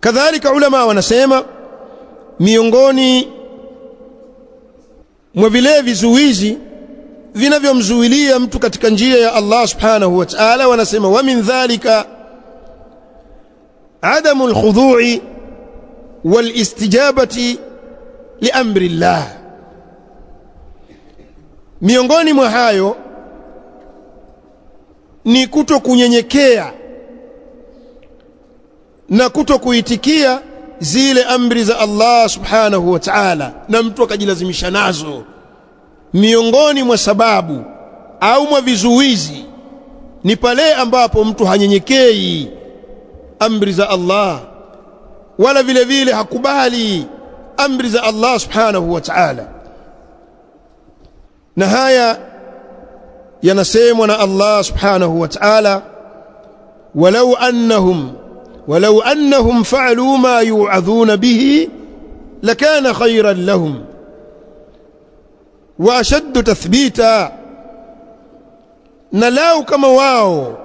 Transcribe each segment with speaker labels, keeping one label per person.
Speaker 1: kadhalika ulama wanasema miongoni mwa vile vizuizi vinavyomzuilia mtu katika njia ya Allah subhanahu wa ta'ala wanasema wa min dhalika adamu alkhudu'i walistijabati liamri llah, miongoni mwa hayo ni kuto kunyenyekea na kuto kuitikia zile amri za Allah subhanahu wa ta'ala na mtu akajilazimisha nazo. Miongoni mwa sababu au mwa vizuizi ni pale ambapo mtu hanyenyekei amri za Allah wala vile vile hakubali amri za Allah subhanahu wa ta'ala. Na haya yanasemwa na Allah subhanahu wa ta'ala walau annahum fa'alu ma yu'adhuna bihi lakana khayran lahum wa ashaddu tathbita na lau kama wao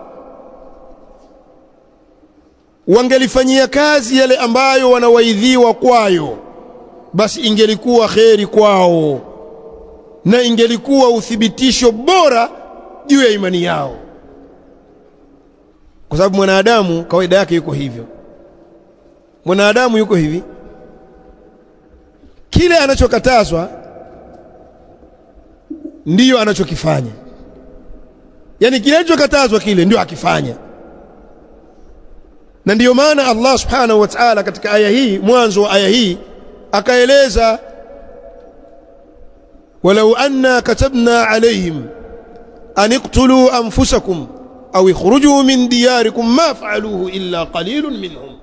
Speaker 1: wangelifanyia kazi yale ambayo wanawaidhiwa kwayo basi ingelikuwa kheri kwao na ingelikuwa uthibitisho bora juu ya imani yao kwa sababu mwanadamu kawaida yake yuko hivyo. Mwanadamu yuko hivi. Kile anachokatazwa ndiyo anachokifanya. Yaani kile anachokatazwa kile ndio akifanya. Na ndiyo maana Allah subhanahu wa ta'ala katika aya hii mwanzo wa aya hii akaeleza walau anna katabna alayhim an iqtulu anfusakum au ikhruju min diyarikum ma fa'aluhu illa qalilun minhum.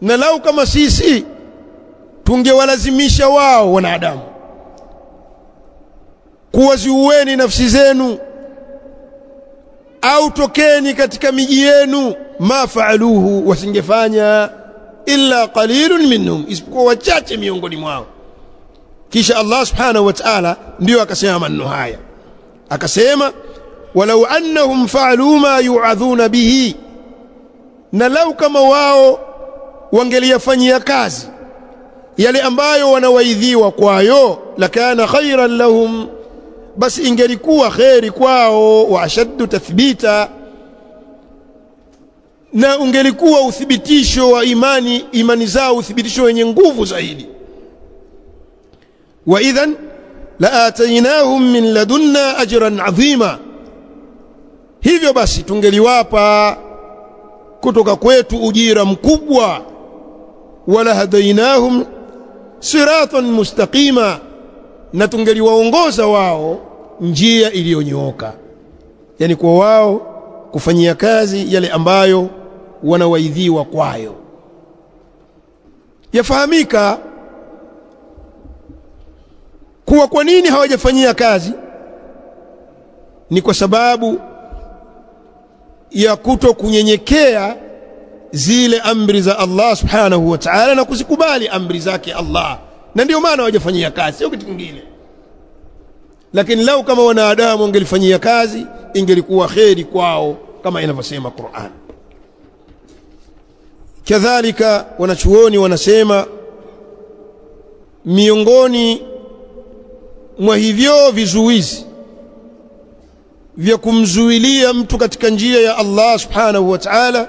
Speaker 1: Na lau kama sisi tungewalazimisha wao wanadamu. Kuwaziueni nafsi zenu. Au tokeni katika miji yenu ma faaluhu wasingefanya illa qalilun minhum isipokuwa wachache miongoni mwao. Kisha Allah subhanahu wa ta'ala ndio akasema maneno haya. Akasema walau annahum faalu ma yu'adhuna bihi. Na lau kama wao wangeliyafanyia kazi yale ambayo wanawaidhiwa kwayo lakana khairan lahum basi ingelikuwa kheri kwao wa ashaddu tathbita na ungelikuwa uthibitisho wa imani imani zao uthibitisho wenye nguvu zaidi. Wa idhan la atainahum min ladunna ajran adhima hivyo basi tungeliwapa kutoka kwetu ujira mkubwa. Wala hadainahum siratan mustaqima na tungeliwaongoza wao njia iliyonyooka. Yani kwa wao kufanyia kazi yale ambayo wanawaidhiwa kwayo. Yafahamika kuwa kwa nini hawajafanyia kazi? Ni kwa sababu ya kuto kunyenyekea zile amri za Allah subhanahu wa ta'ala na kuzikubali amri zake Allah. Na ndio maana hawajafanyia kazi sio kitu kingine. Lakini lau kama wanadamu wangelifanyia kazi ingelikuwa kheri kwao kama inavyosema Qur'an. Kadhalika wanachuoni wanasema miongoni mwa hivyo vizuizi vya kumzuilia mtu katika njia ya Allah subhanahu wa ta'ala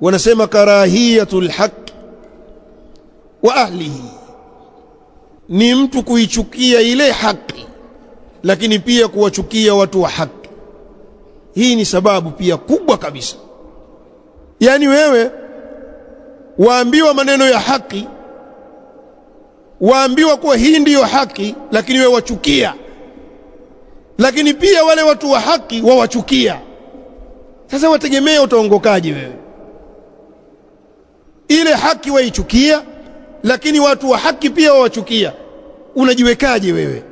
Speaker 1: wanasema karahiyatul haqq wa ahlihi. Ni mtu kuichukia ile haki lakini pia kuwachukia watu wa haki hii ni sababu pia kubwa kabisa. Yani wewe waambiwa maneno ya haki waambiwa kuwa hii ndiyo haki lakini wewe wachukia lakini pia wale watu wa haki wawachukia. Sasa wategemea utaongokaje wewe? Ile haki waichukia lakini watu wa haki pia wawachukia. Unajiwekaje wewe?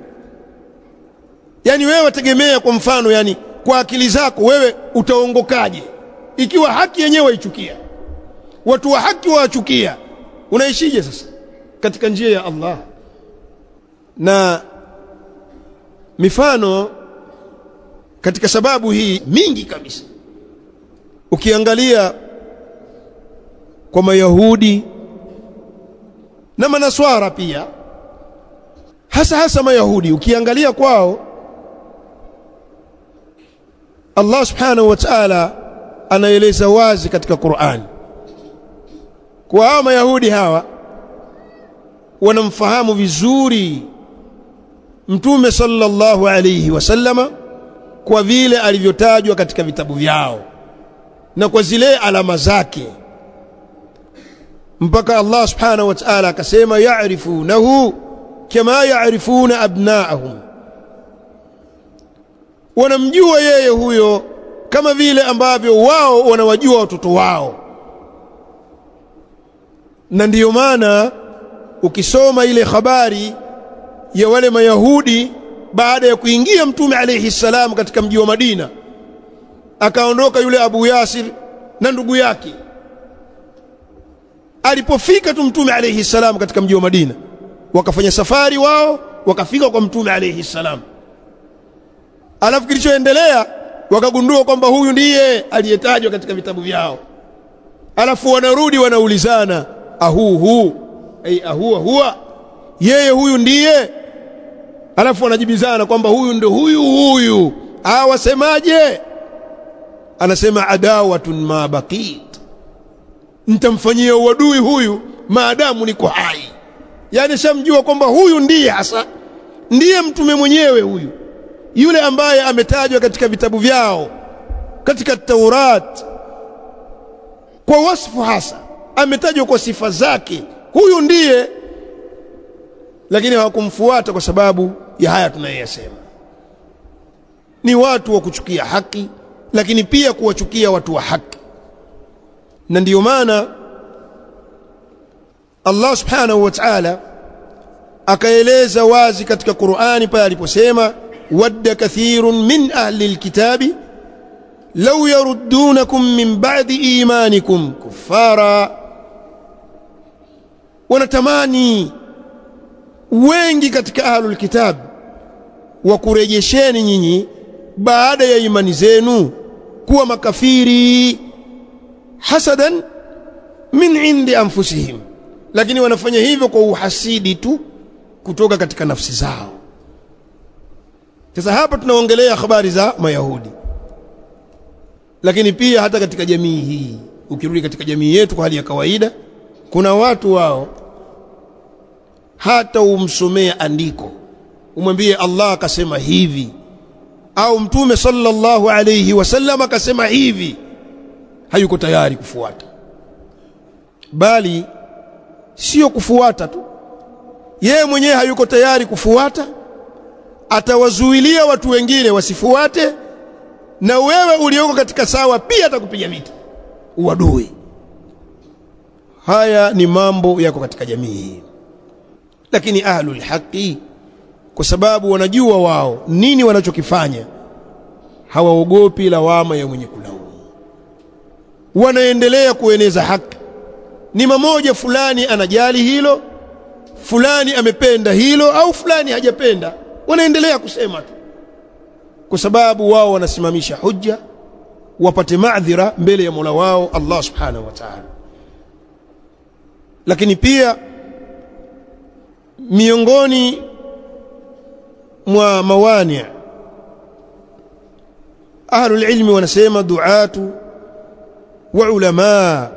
Speaker 1: Yaani wewe wategemea kwa mfano yani kwa akili zako wewe utaongokaje? Ikiwa haki yenyewe waichukia. Watu wa haki wawachukia. Unaishije sasa katika njia ya Allah? Na mifano katika sababu hii mingi kabisa. Ukiangalia kwa mayahudi na manaswara pia hasa hasa mayahudi ukiangalia kwao Allah subhanahu wa ta'ala anaeleza wazi katika Qur'an. Kwa hao mayahudi hawa wanamfahamu vizuri mtume sallallahu alayhi wasallama kwa vile alivyotajwa katika vitabu vyao na kwa zile alama zake. Mpaka Allah subhanahu wa ta'ala akasema ya'rifunahu kama ya'rifuna abna'ahum. Wanamjua yeye huyo kama vile ambavyo wao wanawajua watoto wao. Na ndiyo maana ukisoma ile habari ya wale mayahudi baada ya kuingia mtume alayhi salam katika mji wa Madina akaondoka yule Abu Yasir na ndugu yake. Alipofika tu mtume alayhi salam katika mji wa Madina wakafanya safari wao wakafika kwa mtume alayhi salam. Alafu kilichoendelea wakagundua kwamba huyu ndiye aliyetajwa katika vitabu vyao. Alafu wanarudi wanaulizana ahuhu? Ai ahuwa huwa? Yeye huyu ndiye alafu wanajibizana kwamba huyu ndio huyu huyu. Ah wasemaje? Anasema adawatun ma baqit. Nitamfanyia uadui huyu maadamu niko hai. Yani shamjua kwamba huyu ndiye hasa ndiye mtume mwenyewe huyu yule ambaye ametajwa katika vitabu vyao katika Taurat. Kwa wasfu hasa ametajwa kwa sifa zake. Huyu ndiye lakini hawakumfuata kwa sababu ya haya tunayoyasema ni watu wa kuchukia haki lakini pia kuwachukia watu wa haki. Na ndiyo maana Allah subhanahu wa ta'ala akaeleza wazi katika Qur'ani pale aliposema wadda kathirun min ahli alkitabi law yaruddunakum min ba'di imanikum kuffara. Wanatamani wengi katika ahlul kitab wakurejesheni nyinyi baada ya imani zenu kuwa makafiri hasadan min indi anfusihim. Lakini wanafanya hivyo kwa uhasidi tu kutoka katika nafsi zao. Sasa hapa tunaongelea habari za mayahudi. Lakini pia hata katika jamii hii ukirudi katika jamii yetu kwa hali ya kawaida kuna watu wao hata umsomea andiko umwambie Allah akasema hivi. Au mtume sallallahu alayhi wasallam akasema hivi. Hayuko tayari kufuata. Bali sio kufuata tu. Yeye mwenyewe hayuko tayari kufuata. Atawazuilia watu wengine wasifuate. Na wewe ulioko katika sawa pia atakupiga vita. Uadui. Haya ni mambo yako katika jamii. Lakini ahlul haqi kwa sababu wanajua wao nini wanachokifanya. Hawaogopi lawama ya mwenye kulaumu. Wanaendelea kueneza haki. Ni mamoja fulani anajali hilo fulani amependa hilo au fulani hajapenda. Wanaendelea kusema tu. Kwa sababu wao wanasimamisha hujja wapate maadhira mbele ya Mola wao Allah subhanahu wa ta'ala. Lakini pia miongoni mwa mawani. Ahlul ilmi wanasema duatu wa ulama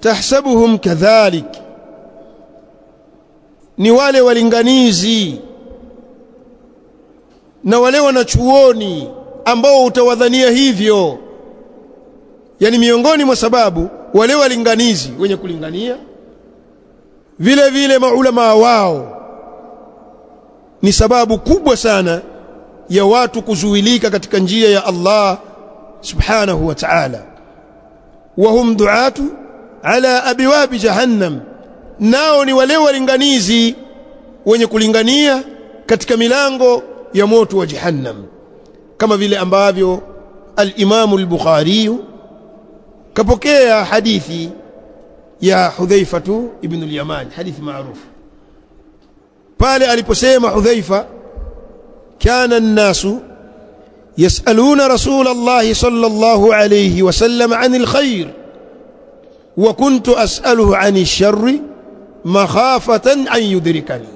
Speaker 1: tahsabuhum kadhalik ni wale walinganizi na wale wanachuoni ambao utawadhania hivyo. Yani miongoni mwa sababu wale walinganizi wenye kulingania vile vile maulama wao ni sababu kubwa sana ya watu kuzuilika katika njia ya Allah subhanahu wa ta'ala. Wahum duatu ala abiwabi jahannam. Nao ni wale walinganizi wenye kulingania katika milango ya moto wa jahannam. Kama vile ambavyo al-Imam al-Bukhari kapokea hadithi ya Hudhaifatu ibn al-Yaman hadithi maarufu pale aliposema Hudhaifa kana رسول الله صلى الله عليه وسلم عن الخير wa kuntu as'aluhu 'ani sharri makhafatan an yudrikani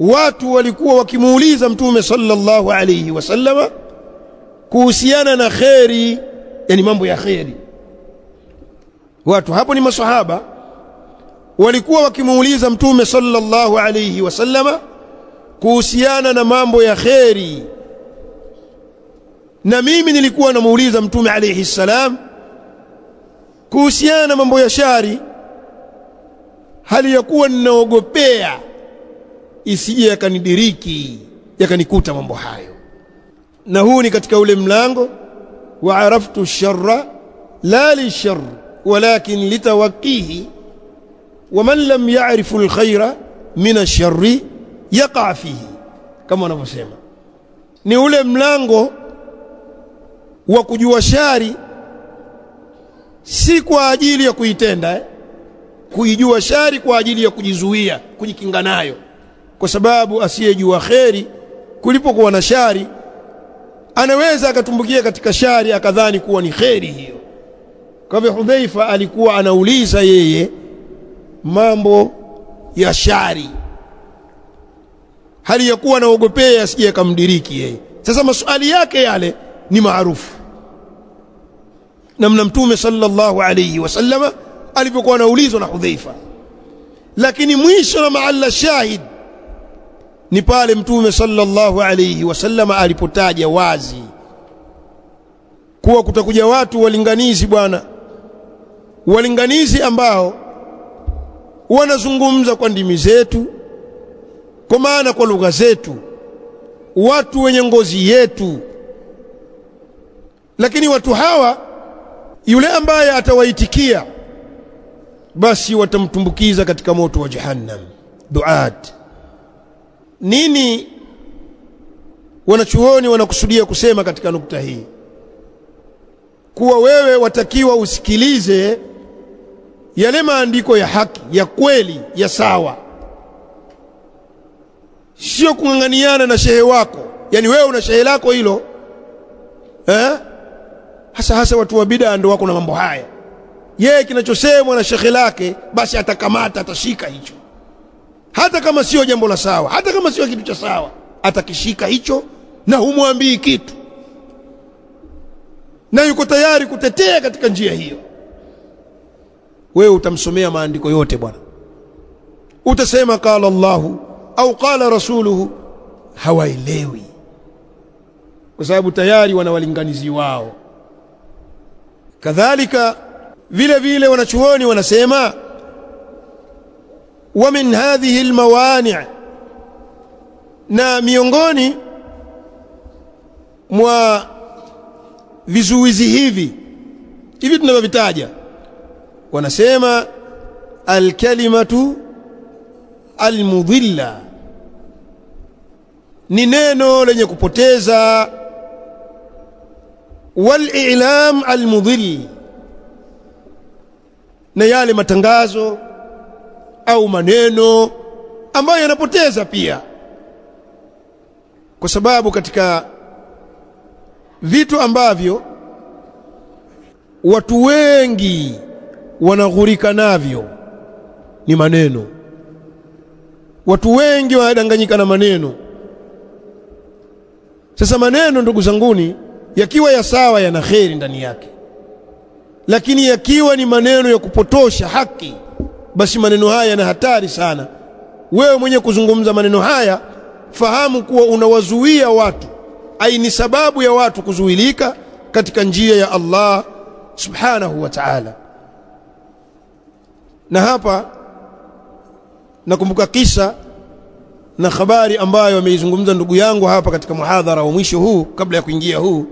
Speaker 1: watu walikuwa wakimuuliza mtume sallallahu alayhi wasallama kuhusiana na kheri yani mambo ya kheri watu hapo ni masahaba walikuwa wakimuuliza mtume sallallahu alayhi wasallama kuhusiana na mambo ya kheri. Na mimi nilikuwa namuuliza mtume alayhi salam kuhusiana na mambo ya shari hali ya kuwa ninaogopea isije yakanidiriki yakanikuta mambo hayo. Na huu ni katika ule mlango wa araftu sharra la lishar walakin litawaqihi waman lam ya'rifu alkhaira min asharri yaqa fihi kama wanavyosema ni ule mlango wa kujua shari si kwa ajili ya kuitenda eh? kuijua shari kwa ajili ya kujizuia kujikinga nayo kwa sababu asiyejua kheri kulipokuwa na shari anaweza akatumbukia katika shari akadhani kuwa ni kheri hiyo kwa hivyo Hudhaifa alikuwa anauliza yeye mambo ya shari. Hali ya kuwa naogopea asije akamdiriki yeye. Sasa maswali yake yale ni maarufu. Namna mtume sallallahu alayhi wasallama alivyokuwa anaulizwa na Hudhaifa. Lakini mwisho na maalla shahid ni pale mtume sallallahu alayhi wasallama alipotaja wazi kuwa kutakuja watu walinganizi bwana walinganizi ambao wanazungumza kwa ndimi zetu kwa maana kwa lugha zetu watu wenye ngozi yetu. Lakini watu hawa yule ambaye atawaitikia basi watamtumbukiza katika moto wa jahannam. Duat. Nini wanachuoni wanakusudia kusema katika nukta hii? Kuwa wewe watakiwa usikilize yale maandiko ya haki ya kweli ya sawa. Sio kung'ang'aniana na shehe wako. Yani wewe una shehe lako hilo eh? Hasa hasa watu wa bid'a ndio wako na mambo haya. Yeye kinachosemwa na shehe lake basi atakamata atashika hicho. Hata kama sio jambo la sawa hata kama sio kitu cha sawa atakishika hicho na humwambii kitu. Na yuko tayari kutetea katika njia hiyo wewe utamsomea maandiko yote bwana. Utasema qala Allahu au qala rasuluhu. Hawaelewi. Kwa sababu tayari wana walinganizi wao. Kadhalika vile vile wanachuoni wanasema wa min hadhihi almawani' na miongoni mwa vizuizi hivi hivi tunavyovitaja wanasema alkalimatu almudhilla. Ni neno lenye kupoteza. Walilam almudhill. Na yale matangazo au maneno ambayo yanapoteza pia. Kwa sababu katika vitu ambavyo watu wengi wanaghurika navyo. Ni maneno. Watu wengi wanadanganyika na maneno. Sasa maneno ndugu zanguni yakiwa ya sawa yana kheri ndani yake. Lakini yakiwa ni maneno ya kupotosha haki basi maneno haya yana hatari sana. Wewe mwenye kuzungumza maneno haya fahamu kuwa unawazuia watu. Ai ni sababu ya watu kuzuilika katika njia ya Allah subhanahu wa ta'ala na hapa nakumbuka kisa na habari ambayo ameizungumza ndugu yangu hapa katika muhadhara wa mwisho huu kabla ya kuingia huu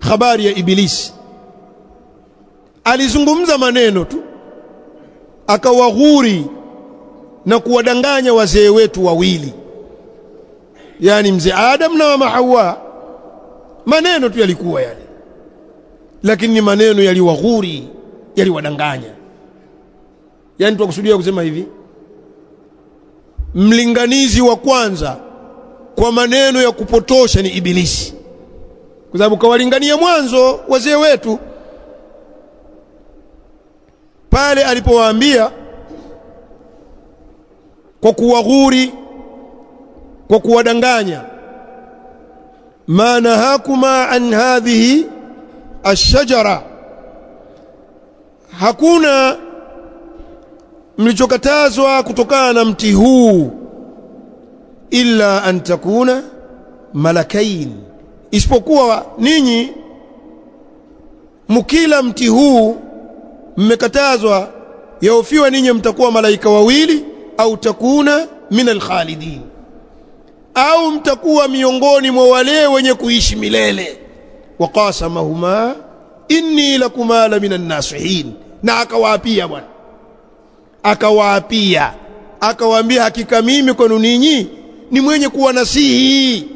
Speaker 1: habari ya ibilisi. Alizungumza maneno tu akawaghuri na kuwadanganya wazee wetu wawili yani mzee Adam na mama Hawa. Maneno tu yalikuwa yale lakini ni maneno yaliwaghuri yaliwadanganya yani tunakusudia kusema hivi. Mlinganizi wa kwanza kwa maneno ya kupotosha ni ibilisi. Kwa sababu kawalingania mwanzo wazee wetu. Pale alipowaambia kwa kuwaghuri kwa kuwadanganya. Ma nahakuma an hadhihi ashajara hakuna mlichokatazwa kutokana na mti huu illa an takuna malakain isipokuwa ninyi mkila mti huu mmekatazwa yaofiwa ninyi mtakuwa malaika wawili au takuna min alkhalidin au mtakuwa miongoni mwa wale wenye kuishi milele. Waqasamahuma inni lakuma la minan nasihin na akawaapia bwana akawaapia akawaambia hakika mimi kwenu ninyi ni mwenye kuwa nasihi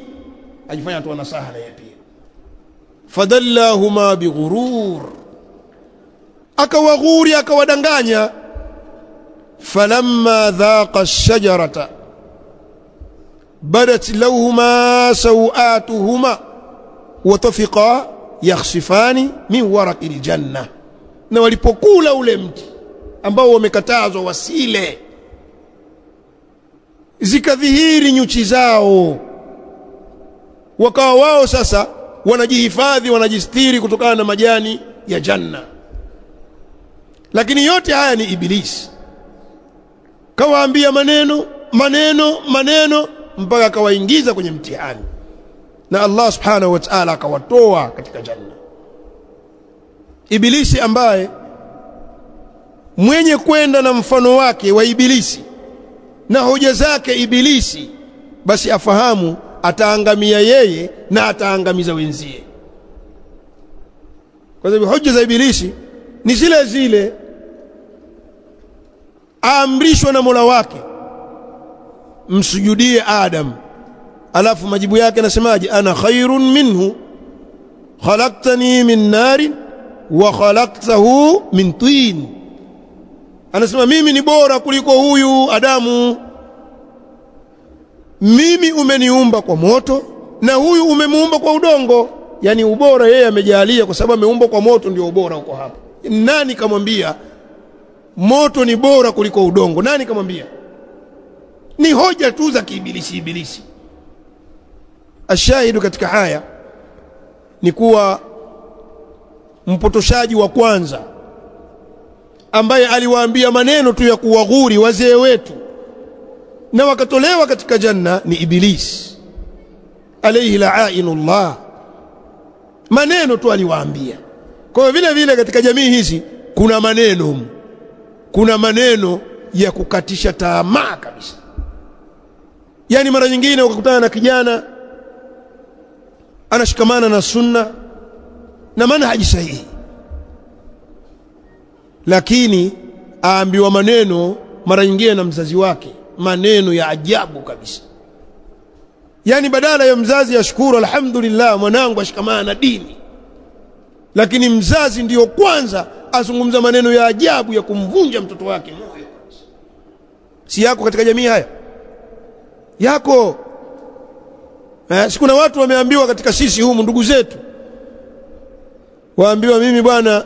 Speaker 1: ajifanya tu nasaha na pia fadallahuma bighurur akawaghuri akawadanganya falamma dhaqa ash-shajarata badat lahuma sawatuhuma watafiqa yakhsifani min waraqi aljanna na walipokula ule mti ambao wamekatazwa wasile. Zikadhihiri nyuchi zao. Wakawa wao sasa wanajihifadhi wanajistiri kutokana na majani ya janna. Lakini yote haya ni ibilisi. Kawaambia maneno maneno maneno mpaka akawaingiza kwenye mtihani. Na Allah subhanahu wa ta'ala akawatoa katika janna. Ibilisi ambaye mwenye kwenda na mfano wake wa ibilisi na hoja zake ibilisi basi afahamu ataangamia yeye na ataangamiza wenzie. Kwa sababu hoja za ibilisi ni zile zile aamrishwa na Mola wake msujudie Adam. Alafu majibu yake anasemaje ana khairun minhu khalaqtani min narin wa khalaqtahu min tin anasema mimi ni bora kuliko huyu Adamu. Mimi umeniumba kwa moto na huyu umemuumba kwa udongo. Yani ubora yeye amejalia kwa sababu ameumba kwa moto ndio ubora uko hapa nani kamwambia moto ni bora kuliko udongo nani kamwambia? Ni hoja tu za kiibilisi ibilisi. Ashahidu katika haya ni kuwa mpotoshaji wa kwanza ambaye aliwaambia maneno tu ya kuwaghuri wazee wetu. Na wakatolewa katika janna ni Ibilisi alayhi la'inullah. Maneno tu aliwaambia. Kwa hiyo vile vile katika jamii hizi kuna maneno. Kuna maneno ya kukatisha tamaa kabisa. Yaani mara nyingine ukakutana na kijana anashikamana na sunna na manhaji sahihi lakini aambiwa maneno mara nyingine na mzazi wake maneno ya ajabu kabisa. Yani badala ya mzazi ashukuru alhamdulillah mwanangu ashikamana na dini. Lakini mzazi ndiyo kwanza azungumza maneno ya ajabu ya kumvunja mtoto wake moyo si yako katika jamii haya? Yako. Eh, si kuna watu wameambiwa katika sisi humu ndugu zetu waambiwa mimi bwana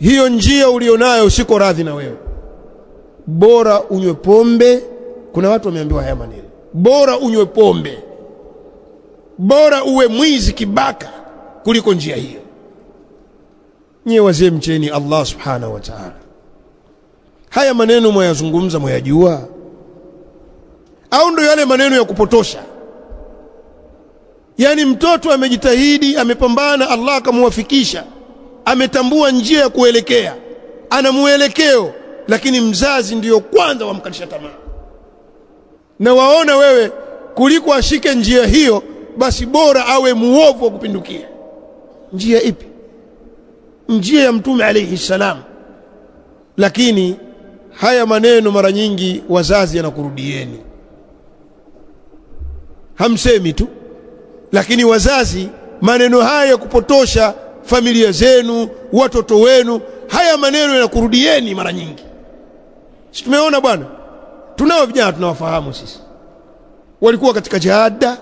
Speaker 1: hiyo njia ulionayo siko radhi na wewe. Bora unywe pombe. Kuna watu wameambiwa haya maneno. Bora unywe pombe. Bora uwe mwizi kibaka kuliko njia hiyo. Nyie wazee mcheni Allah subhanahu wa ta'ala. Haya maneno mwayazungumza mwayajua? Au ndo yale maneno ya kupotosha? Yani mtoto amejitahidi amepambana Allah akamwafikisha ametambua njia ya kuelekea. Ana mwelekeo, lakini mzazi ndiyo kwanza wamkalisha tamaa. Na waona wewe kuliko ashike njia hiyo basi bora awe muovu wa kupindukia. Njia ipi? Njia ya mtume alayhi salam. Lakini haya maneno mara nyingi wazazi yanakurudieni. Hamsemi tu lakini wazazi maneno haya ya kupotosha familia zenu watoto wenu haya maneno yanakurudieni mara nyingi. Si tumeona bwana? Tunao vijana tunawafahamu sisi. Walikuwa katika jihada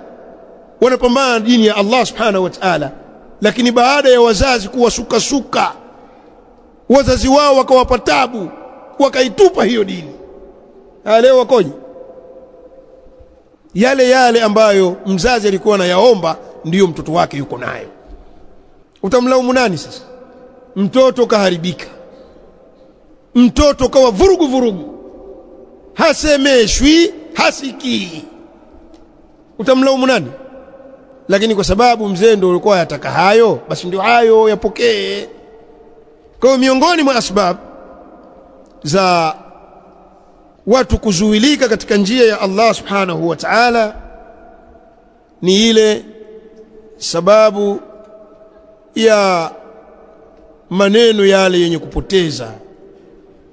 Speaker 1: wanapambana dini ya Allah subhanahu wa ta'ala lakini baada ya wazazi kuwasukasuka, suka suka wazazi wao wakawapa tabu wakaitupa hiyo dini. Leo wakoje? Yale yale ambayo mzazi alikuwa anayaomba ndiyo mtoto wake yuko nayo utamlaumu nani sasa? Mtoto kaharibika. Mtoto kawa vurugu vurugu. Hasemeshwi hasikii. Utamlaumu nani? Lakini kwa sababu mzee ndio alikuwa yataka hayo basi ndio hayo yapokee. Kwa hiyo miongoni mwa asbabu za watu kuzuilika katika njia ya Allah subhanahu wa ta'ala ni ile sababu ya maneno yale yenye kupoteza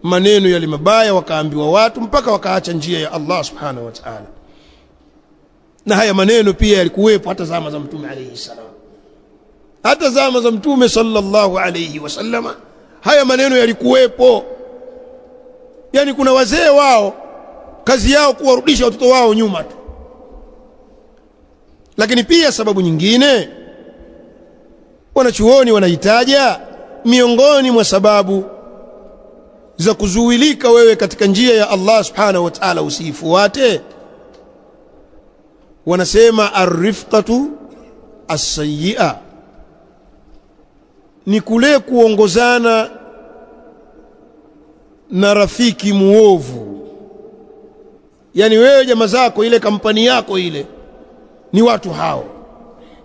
Speaker 1: maneno yale mabaya wakaambiwa watu mpaka wakaacha njia ya Allah subhanahu wa ta'ala. Na haya maneno pia yalikuwepo hata zama za mtume alayhi salam. Hata zama za mtume sallallahu alayhi wasallama haya maneno yalikuwepo. Yani kuna wazee wao kazi yao kuwarudisha watoto wao nyuma tu. Lakini pia sababu nyingine wanachuoni wanahitaja? Miongoni mwa sababu za kuzuilika wewe katika njia ya Allah subhanahu wa ta'ala usiifuate wanasema arifqatu as-sayyi'a ni kule kuongozana na rafiki muovu. Yani wewe jamaa zako ile kampani yako ile ni watu hao.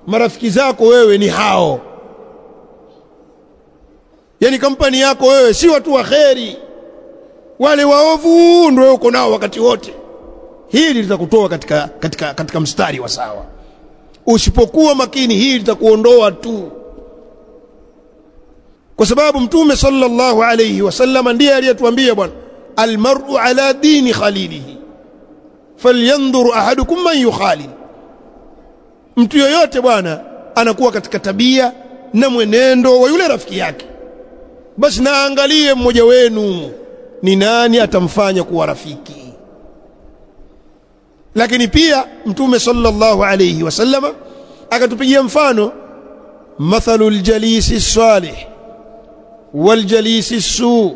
Speaker 1: Marafiki zako wewe ni hao yani kampani yako wewe si watu wa kheri. Wale waovu ndio uko nao wakati wote. Hili litakutoa katika, katika, katika mstari wa sawa. Usipokuwa makini hili litakuondoa tu. Kwa sababu mtume sallallahu alayhi wasallam ndiye aliyetuambia bwana almar'u ala dini khalilihi falyanzur ahadukum man yukhalil. Mtu yoyote bwana anakuwa katika tabia na mwenendo wa yule rafiki yake basi naangalie mmoja wenu ni nani atamfanya kuwa rafiki lakini pia mtume sallallahu alayhi wasallama akatupigia mfano mathalul jalisi salih wal jalisi su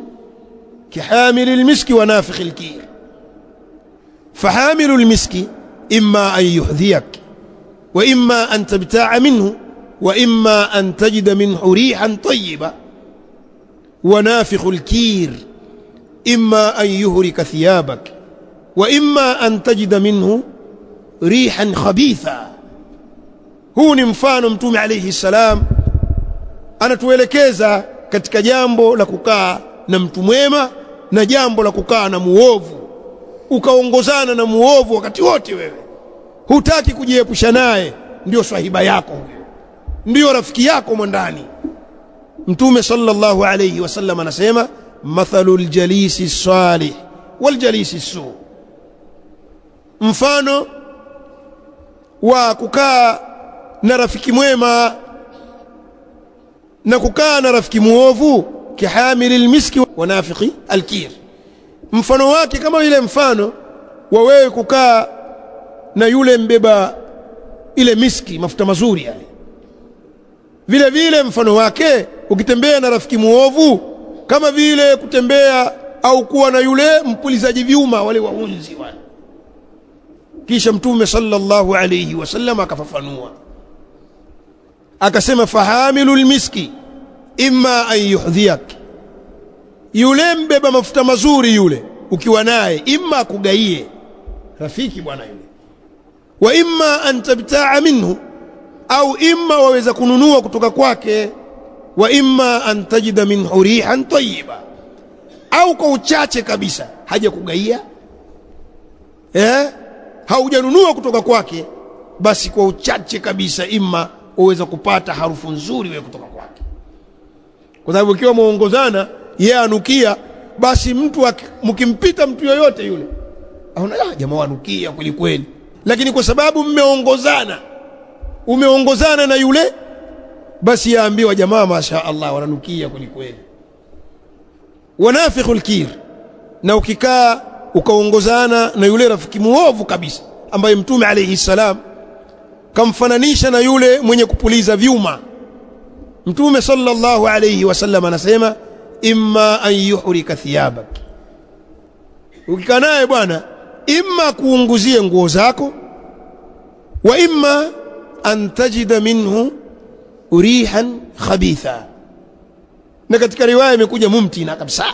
Speaker 1: كحامل المسك ونافخ الكير فحامل المسك إما أن يحذيك وإما أن تبتاع منه وإما أن تجد منه huwa nafikhu alkir imma an yuhrika thiyabak wa imma an tajida minhu rihan khabitha. Huu ni mfano mtume alayhi salam anatuelekeza katika jambo la kukaa na mtu mwema na jambo la kukaa na muovu. Ukaongozana na muovu wakati wote wewe. Hutaki kujiepusha naye ndio swahiba yako ndiyo rafiki yako mwandani mtume sallallahu alayhi wasallam anasema mathalul jalisi salih. Wal jalisi su. Mfano wa kukaa na rafiki mwema na kukaa na rafiki muovu kihamilil miski wa nafiqi alkir. Mfano wake kama ile mfano wa wewe kukaa na yule mbeba ile miski mafuta mazuri yale. Vile vile mfano wake ukitembea na rafiki muovu kama vile kutembea au kuwa na yule mpulizaji vyuma wale waunzi wale. Kisha mtume sallallahu alayhi wasallam akafafanua. Akasema fahamilul miski imma an yuhdhiyak. Yule mbeba mafuta mazuri yule ukiwa naye imma akugaie. Rafiki bwana yule. Wa imma an tabtaa minhu au imma waweza kununua kutoka kwake wa imma an tajida minhu rihan tayyiba. Au kwa uchache kabisa haja kugaia eh? Haujanunua kutoka kwake basi kwa uchache kabisa imma uweza kupata harufu nzuri wewe kutoka kwake. Kwa sababu ikiwa muongozana yeye anukia basi mtu mkimpita mtu yoyote yule aona ah jamaa wanukia kweli kweli. Lakini kwa sababu mmeongozana umeongozana na yule basi yaambiwa jamaa masha Allah wananukia kweli kweli. Lkir kir na ukikaa ukaongozana na yule rafiki muovu kabisa ambaye mtume alayhi salam kamfananisha na yule mwenye kupuliza vyuma. Mtume sallallahu alayhi wasallam anasema imma an yuhrika thiyabak. Ukikaa naye bwana imma kuunguzie nguo zako wa imma an tajida minhu rihan khabitha. Na katika riwaya imekuja mumtina kabisa.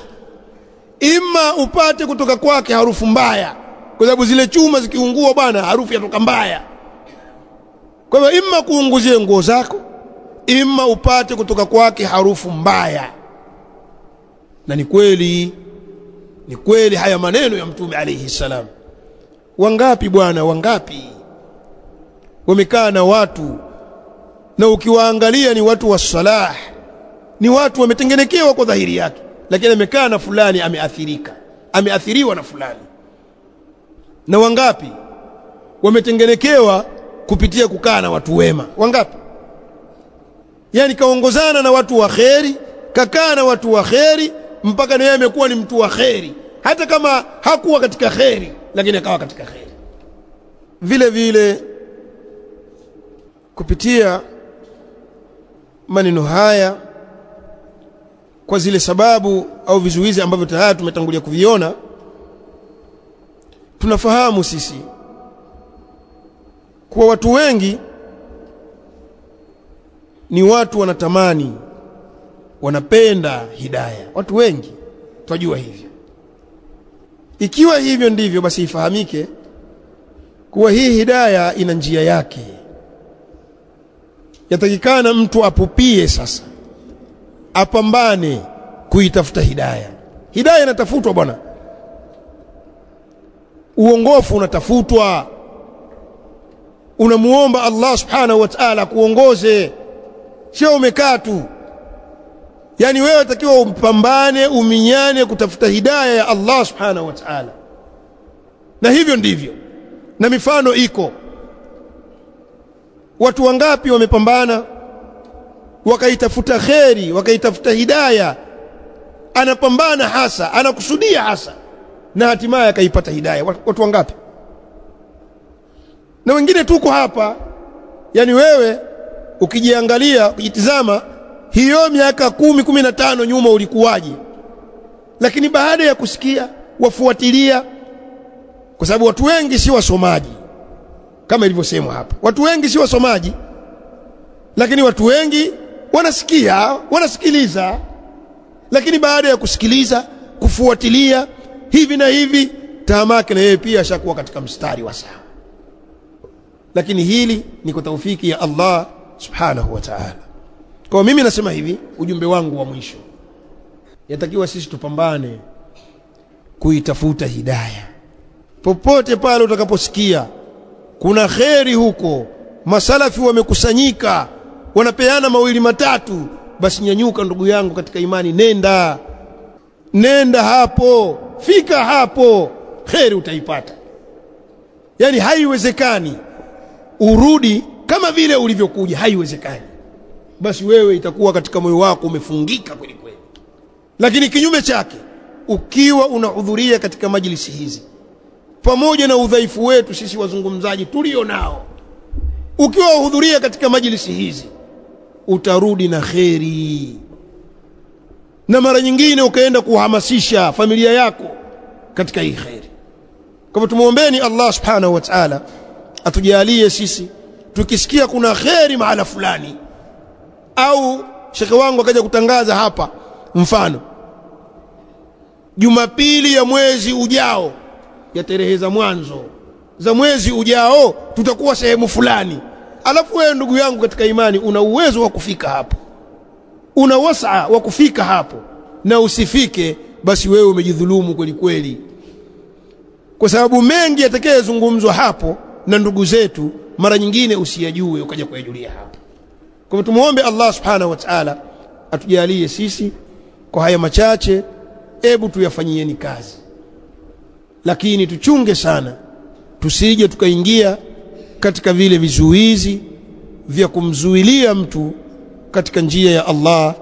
Speaker 1: Imma upate kutoka kwake harufu mbaya. Kwa sababu zile chuma zikiungua bwana harufu yatoka mbaya. Kwa hivyo imma kuunguzie nguo zako ima upate kutoka kwake harufu mbaya. Na ni kweli ni kweli haya maneno ya mtume alayhi salam. Wangapi bwana wangapi? Wamekaa na watu na ukiwaangalia ni watu wa salah ni watu wametengenekewa kwa dhahiri yake lakini amekaa na fulani ameathirika ameathiriwa na fulani. Na wangapi wametengenekewa kupitia kukaa na watu wema? Wangapi? Yani kaongozana na watu wa kheri kakaa na watu wa kheri mpaka naye amekuwa ni mtu wa kheri. Hata kama hakuwa katika kheri lakini akawa katika kheri. Vile vile kupitia maneno haya kwa zile sababu au vizuizi ambavyo tayari tumetangulia kuviona tunafahamu sisi kwa watu wengi ni watu wanatamani wanapenda hidaya. Watu wengi twajua hivyo. Ikiwa hivyo ndivyo basi ifahamike kuwa hii hidaya ina njia yake yatakikana mtu apupie sasa. Apambane kuitafuta hidaya. Hidaya inatafutwa bwana. Uongofu unatafutwa. Unamuomba Allah subhanahu wa ta'ala kuongoze sio umekaa tu. Yani wewe takiwa umpambane uminyane kutafuta hidaya ya Allah subhanahu wa ta'ala. Na hivyo ndivyo. Na mifano iko watu wangapi wamepambana? Wakaitafuta kheri wakaitafuta hidaya. Anapambana hasa anakusudia hasa na hatimaye akaipata hidaya. Watu wangapi? Na wengine tuko hapa yani wewe ukijiangalia ukijitizama hiyo miaka kumi kumi na tano nyuma ulikuwaje? Lakini baada ya kusikia wafuatilia kwa sababu watu wengi si wasomaji kama ilivyosemwa hapa. Watu wengi si wasomaji lakini watu wengi wanasikia wanasikiliza. Lakini baada ya kusikiliza kufuatilia hivi na hivi tamake na yeye pia ashakuwa katika mstari wa sawa. Lakini hili ni kwa taufiki ya Allah subhanahu wa ta'ala. Kwa mimi nasema hivi ujumbe wangu wa mwisho yatakiwa sisi tupambane kuitafuta hidaya. Popote pale utakaposikia kuna kheri huko. Masalafi wamekusanyika wanapeana mawili matatu. Basi nyanyuka ndugu yangu katika imani nenda. Nenda hapo fika hapo. Kheri utaipata. Yani haiwezekani. Urudi kama vile ulivyokuja haiwezekani. Basi wewe itakuwa katika moyo wako umefungika kweli kweli. Lakini kinyume chake ukiwa unahudhuria katika majlisi hizi pamoja na udhaifu wetu sisi wazungumzaji tulio nao ukiwa uhudhuria katika majlisi hizi utarudi na kheri. Na mara nyingine ukaenda kuhamasisha familia yako katika hii kheri. Kwa hivyo tumuombeeni Allah subhanahu wa ta'ala atujalie sisi tukisikia kuna kheri mahala fulani au shekhe wangu akaja kutangaza hapa mfano. Jumapili ya mwezi ujao ya tarehe za mwanzo. Za mwezi ujao tutakuwa sehemu fulani. Alafu wewe ndugu yangu katika imani una uwezo wa kufika hapo. Una wasaa wa kufika hapo. Na usifike basi wewe umejidhulumu kweli kweli. Kwa sababu mengi yatakayozungumzwa hapo na ndugu zetu mara nyingine usiyajue ukaja kuyajulia hapo. Kwa hivyo tumuombe Allah subhanahu wa ta'ala atujalie sisi kwa haya machache hebu tuyafanyieni kazi lakini tuchunge sana tusije tukaingia katika vile vizuizi vya kumzuilia mtu katika njia ya Allah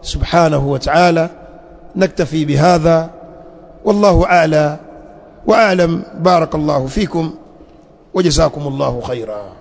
Speaker 1: subhanahu wa ta'ala naktafi bihadha wallahu a'la wa a'lam barakallahu fikum وجزاكم الله خيرا